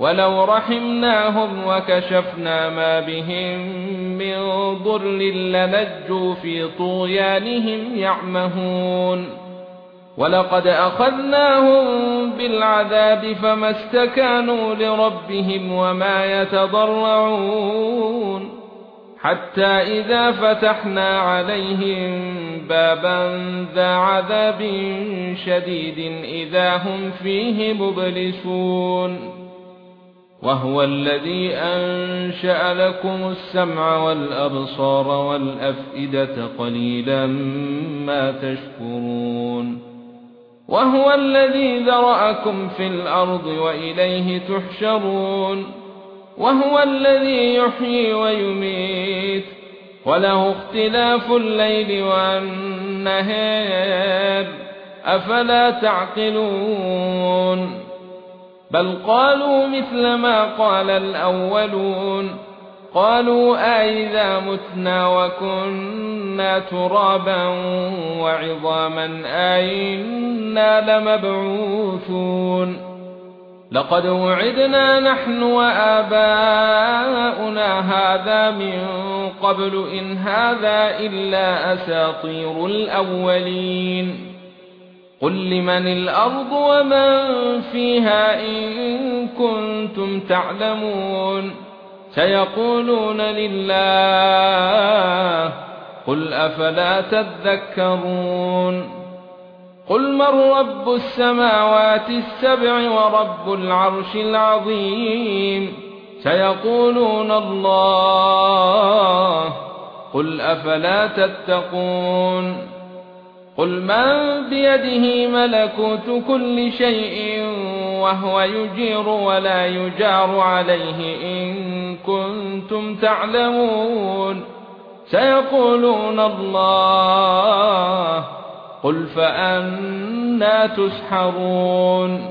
ولو رحمناهم وكشفنا ما بهم من ضر لنجوا في طغيانهم يعمهون ولقد اخذناهم بالعذاب فما استكانوا لربهم وما يتضرعون حتى اذا فتحنا عليهم بابا ذا عذاب شديد اذا هم فيه مبلسون وهو الذي أنشأ لكم السمع والأبصار والأفئدة قليلا ما تشكرون. وهو الذي ذرأكم في الأرض وإليه تحشرون. وهو الذي يحيي ويميت. وله اختلاف الليل والنهار. أفلا تعقلون؟ بل قالوا مثل ما قال الأولون. قالوا أئذا متنا وكنا ترابا وعظاما أئنا لمبعوثون. لقد وعدنا نحن وآباؤنا هذا من قبل إن هذا إلا أساطير الأولين. قل لمن الأرض ومن فيها إن كنتم تعلمون سيقولون لله قل أفلا تذكرون قل من رب السماوات السبع ورب العرش العظيم سيقولون الله قل أفلا تتقون قل من بيده ملكوت كل شيء وهو يجير ولا يجار عليه إن كنتم تعلمون سيقولون الله قل فأنا تسحرون